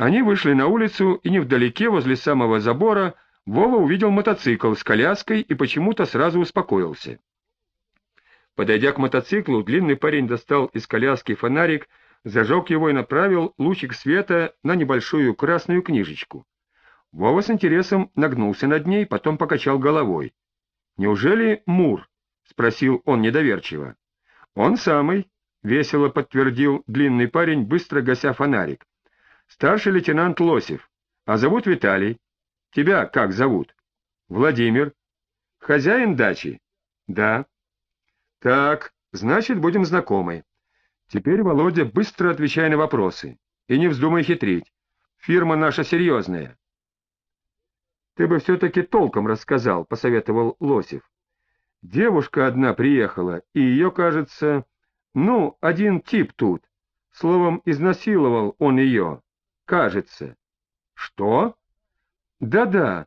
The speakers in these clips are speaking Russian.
Они вышли на улицу, и невдалеке, возле самого забора, Вова увидел мотоцикл с коляской и почему-то сразу успокоился. Подойдя к мотоциклу, длинный парень достал из коляски фонарик, зажег его и направил лучик света на небольшую красную книжечку. Вова с интересом нагнулся над ней, потом покачал головой. «Неужели Мур?» — спросил он недоверчиво. «Он самый», — весело подтвердил длинный парень, быстро гася фонарик. «Старший лейтенант Лосев, а зовут Виталий. Тебя как зовут?» «Владимир». «Хозяин дачи?» «Да». «Так, значит, будем знакомы. Теперь, Володя, быстро отвечай на вопросы. И не вздумай хитрить. Фирма наша серьезная. Ты бы все-таки толком рассказал, — посоветовал Лосев. Девушка одна приехала, и ее, кажется, ну, один тип тут. Словом, изнасиловал он ее. Кажется. Что? Да-да.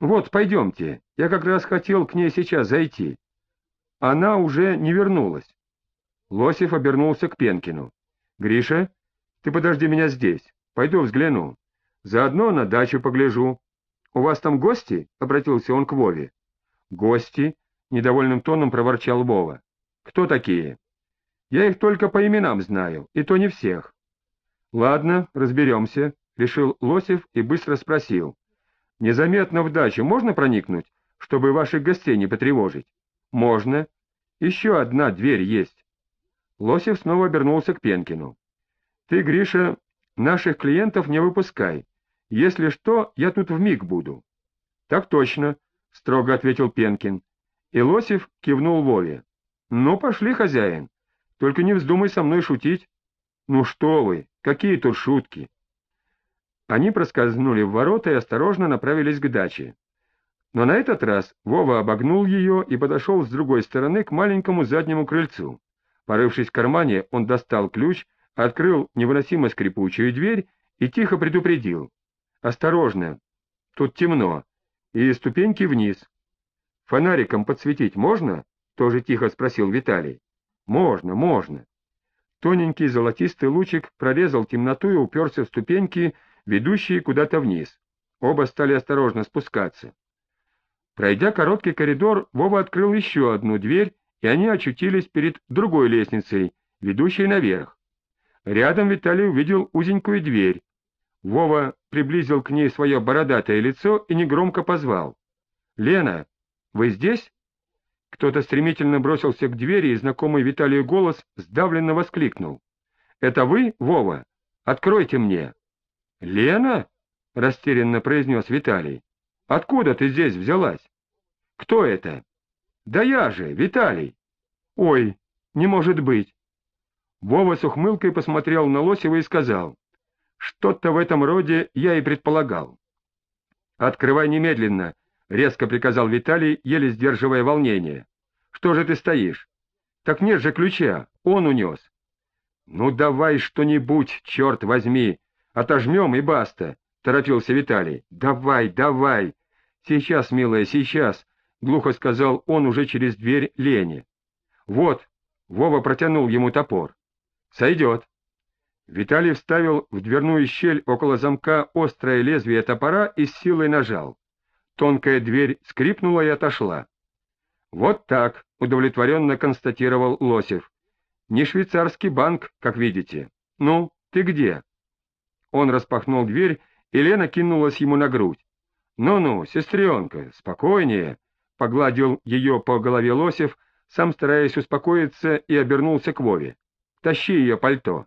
Вот, пойдемте. Я как раз хотел к ней сейчас зайти. Она уже не вернулась. Лосев обернулся к Пенкину. «Гриша, ты подожди меня здесь. Пойду взгляну. Заодно на дачу погляжу. У вас там гости?» — обратился он к Вове. «Гости?» — недовольным тоном проворчал Вова. «Кто такие?» «Я их только по именам знаю, и то не всех». «Ладно, разберемся», — решил Лосев и быстро спросил. «Незаметно в дачу можно проникнуть, чтобы ваших гостей не потревожить?» «Можно. Еще одна дверь есть». Лосев снова обернулся к Пенкину. «Ты, Гриша, наших клиентов не выпускай. Если что, я тут вмиг буду». «Так точно», — строго ответил Пенкин. И Лосев кивнул Вове. «Ну, пошли, хозяин. Только не вздумай со мной шутить». «Ну что вы, какие тут шутки!» Они проскользнули в ворота и осторожно направились к даче. Но на этот раз Вова обогнул ее и подошел с другой стороны к маленькому заднему крыльцу. Порывшись в кармане, он достал ключ, открыл невыносимо скрипучую дверь и тихо предупредил. «Осторожно, тут темно, и ступеньки вниз». «Фонариком подсветить можно?» — тоже тихо спросил Виталий. «Можно, можно». Тоненький золотистый лучик прорезал темноту и уперся в ступеньки, ведущие куда-то вниз. Оба стали осторожно спускаться. Пройдя короткий коридор, Вова открыл еще одну дверь и они очутились перед другой лестницей, ведущей наверх. Рядом Виталий увидел узенькую дверь. Вова приблизил к ней свое бородатое лицо и негромко позвал. «Лена, вы здесь?» Кто-то стремительно бросился к двери, и знакомый Виталию голос сдавленно воскликнул. «Это вы, Вова? Откройте мне!» «Лена?» — растерянно произнес Виталий. «Откуда ты здесь взялась?» «Кто это?» Да я же, Виталий. Ой, не может быть. Вова с ухмылкой посмотрел на Лосева и сказал, что-то в этом роде я и предполагал. Открывай немедленно, резко приказал Виталий, еле сдерживая волнение. Что же ты стоишь? Так нет же ключа, он унес. Ну давай что-нибудь, черт возьми, отожмем и баста, торопился Виталий. Давай, давай. Сейчас, милая, сейчас. — глухо сказал он уже через дверь Лене. «Вот», — Вова протянул ему топор. «Сойдет». Виталий вставил в дверную щель около замка острое лезвие топора и с силой нажал. Тонкая дверь скрипнула и отошла. «Вот так», — удовлетворенно констатировал Лосев. «Не швейцарский банк, как видите. Ну, ты где?» Он распахнул дверь, и Лена кинулась ему на грудь. «Ну-ну, сестренка, спокойнее», Погладил ее по голове Лосев, сам стараясь успокоиться, и обернулся к Вове. «Тащи ее пальто».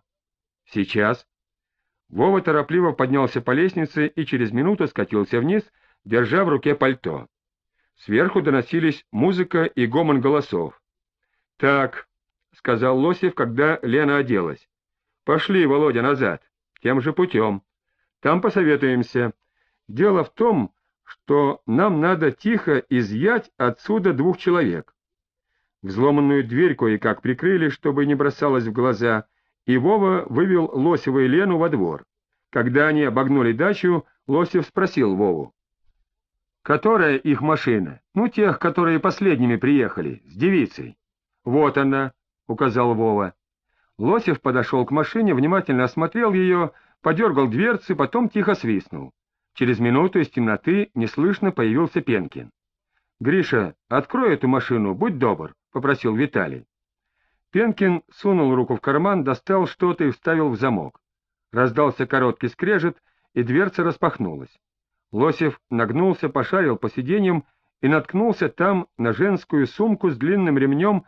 «Сейчас». Вова торопливо поднялся по лестнице и через минуту скатился вниз, держа в руке пальто. Сверху доносились музыка и гомон голосов. «Так», — сказал Лосев, когда Лена оделась. «Пошли, Володя, назад, тем же путем. Там посоветуемся. Дело в том, что нам надо тихо изъять отсюда двух человек. Взломанную дверь кое-как прикрыли, чтобы не бросалось в глаза, и Вова вывел Лосева и Лену во двор. Когда они обогнули дачу, Лосев спросил Вову. «Которая их машина? Ну, тех, которые последними приехали, с девицей». «Вот она», — указал Вова. Лосев подошел к машине, внимательно осмотрел ее, подергал дверцы, потом тихо свистнул. Через минуту из темноты неслышно появился Пенкин. — Гриша, открой эту машину, будь добр, — попросил Виталий. Пенкин сунул руку в карман, достал что-то и вставил в замок. Раздался короткий скрежет, и дверца распахнулась. Лосев нагнулся, пошарил по сиденьям и наткнулся там на женскую сумку с длинным ремнем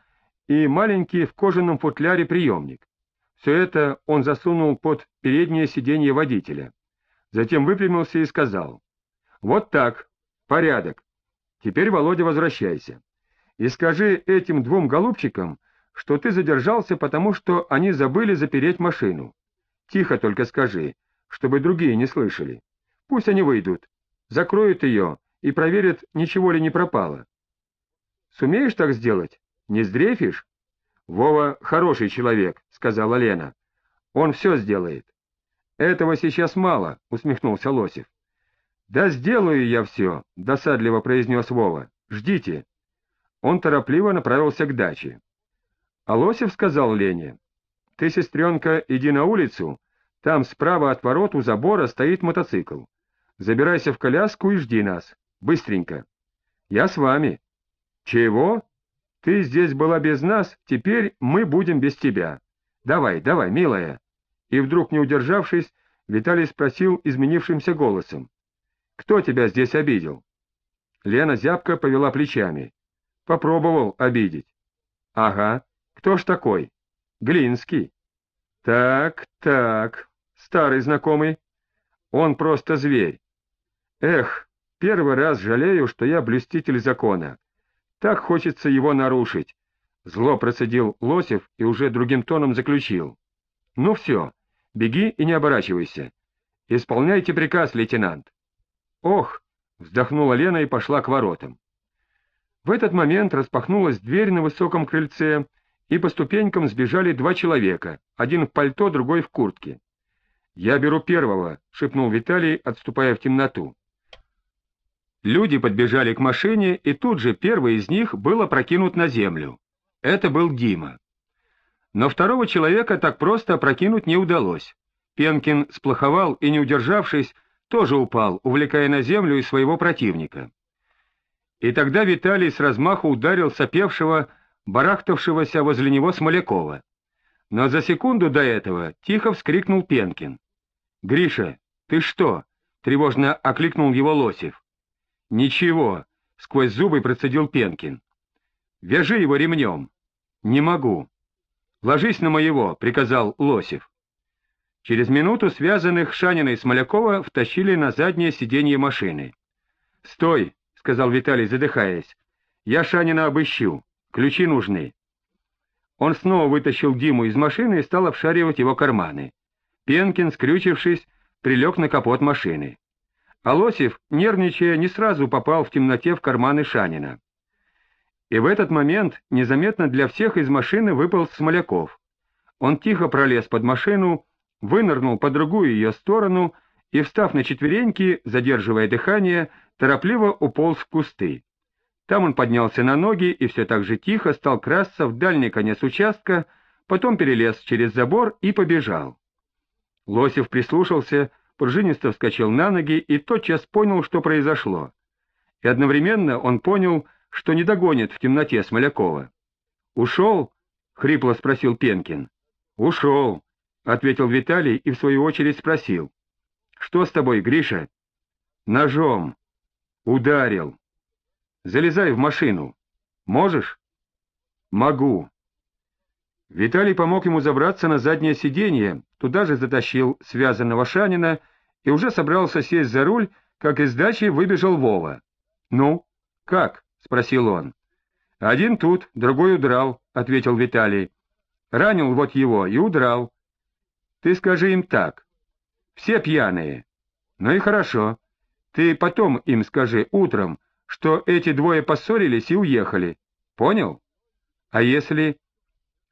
и маленький в кожаном футляре приемник. Все это он засунул под переднее сиденье водителя. Затем выпрямился и сказал. «Вот так, порядок. Теперь, Володя, возвращайся. И скажи этим двум голубчикам, что ты задержался, потому что они забыли запереть машину. Тихо только скажи, чтобы другие не слышали. Пусть они выйдут, закроют ее и проверят, ничего ли не пропало. Сумеешь так сделать? Не сдрефишь? Вова хороший человек, сказала Лена. Он все сделает. Этого сейчас мало, усмехнулся Лосев. Да сделаю я все, досадливо произнес Вова. Ждите. Он торопливо направился к даче. А Лосев сказал Лене, «Ты, сестренка, иди на улицу, там справа от ворот у забора стоит мотоцикл. Забирайся в коляску и жди нас. Быстренько. Я с вами. Чего? Ты здесь была без нас, теперь мы будем без тебя. Давай, давай, милая. И вдруг, не удержавшись, Виталий спросил изменившимся голосом. Кто тебя здесь обидел? Лена зябко повела плечами. Попробовал обидеть. Ага. Кто ж такой? Глинский. Так, так, старый знакомый. Он просто зверь. Эх, первый раз жалею, что я блюститель закона. Так хочется его нарушить. Зло процедил Лосев и уже другим тоном заключил. Ну все, беги и не оборачивайся. Исполняйте приказ, лейтенант. Ох, вздохнула Лена и пошла к воротам. В этот момент распахнулась дверь на высоком крыльце, и по ступенькам сбежали два человека, один в пальто, другой в куртке. «Я беру первого», — шепнул Виталий, отступая в темноту. Люди подбежали к машине, и тут же первый из них был опрокинут на землю. Это был Дима. Но второго человека так просто опрокинуть не удалось. Пенкин сплоховал и, не удержавшись, тоже упал, увлекая на землю и своего противника. И тогда Виталий с размаху ударил сопевшего, барахтавшегося возле него Смолякова. Но за секунду до этого тихо вскрикнул Пенкин. — Гриша, ты что? — тревожно окликнул его Лосев. — Ничего, — сквозь зубы процедил Пенкин. — Вяжи его ремнем. — Не могу. — Ложись на моего, — приказал Лосев. Через минуту связанных Шанина и Смолякова втащили на заднее сиденье машины. — Стой, — сказал Виталий, задыхаясь. — Я Шанина обыщу. Ключи нужны. Он снова вытащил Диму из машины и стал обшаривать его карманы. Пенкин, скрючившись, прилег на капот машины. Алосев, нервничая, не сразу попал в темноте в карманы Шанина. И в этот момент незаметно для всех из машины выпал Смоляков. Он тихо пролез под машину, вынырнул по другую ее сторону и, встав на четвереньки, задерживая дыхание, торопливо уполз в кусты. Там он поднялся на ноги и все так же тихо стал красться в дальний конец участка, потом перелез через забор и побежал. Лосев прислушался, пружинисто вскочил на ноги и тотчас понял, что произошло. И одновременно он понял, что не догонит в темноте Смолякова. «Ушел?» — хрипло спросил Пенкин. «Ушел», — ответил Виталий и в свою очередь спросил. «Что с тобой, Гриша?» «Ножом». «Ударил». Залезай в машину. Можешь? Могу. Виталий помог ему забраться на заднее сиденье, туда же затащил связанного Шанина и уже собрался сесть за руль, как из дачи выбежал Вова. — Ну, как? — спросил он. — Один тут, другой удрал, — ответил Виталий. — Ранил вот его и удрал. — Ты скажи им так. Все пьяные. Ну и хорошо. Ты потом им скажи утром, что эти двое поссорились и уехали. Понял? А если...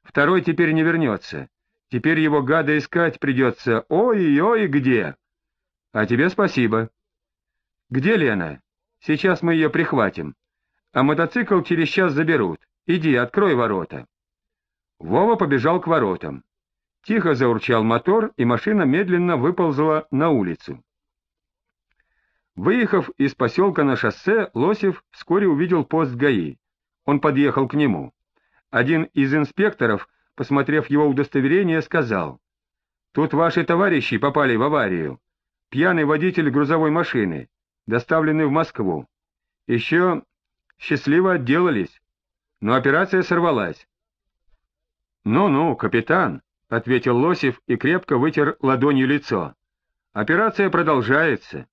Второй теперь не вернется. Теперь его гада искать придется. Ой-ой, где? А тебе спасибо. Где Лена? Сейчас мы ее прихватим. А мотоцикл через час заберут. Иди, открой ворота. Вова побежал к воротам. Тихо заурчал мотор, и машина медленно выползла на улицу. Выехав из поселка на шоссе, Лосев вскоре увидел пост ГАИ. Он подъехал к нему. Один из инспекторов, посмотрев его удостоверение, сказал, «Тут ваши товарищи попали в аварию. Пьяный водитель грузовой машины, доставленный в Москву. Еще счастливо отделались, но операция сорвалась». «Ну-ну, капитан», — ответил Лосев и крепко вытер ладонью лицо. «Операция продолжается.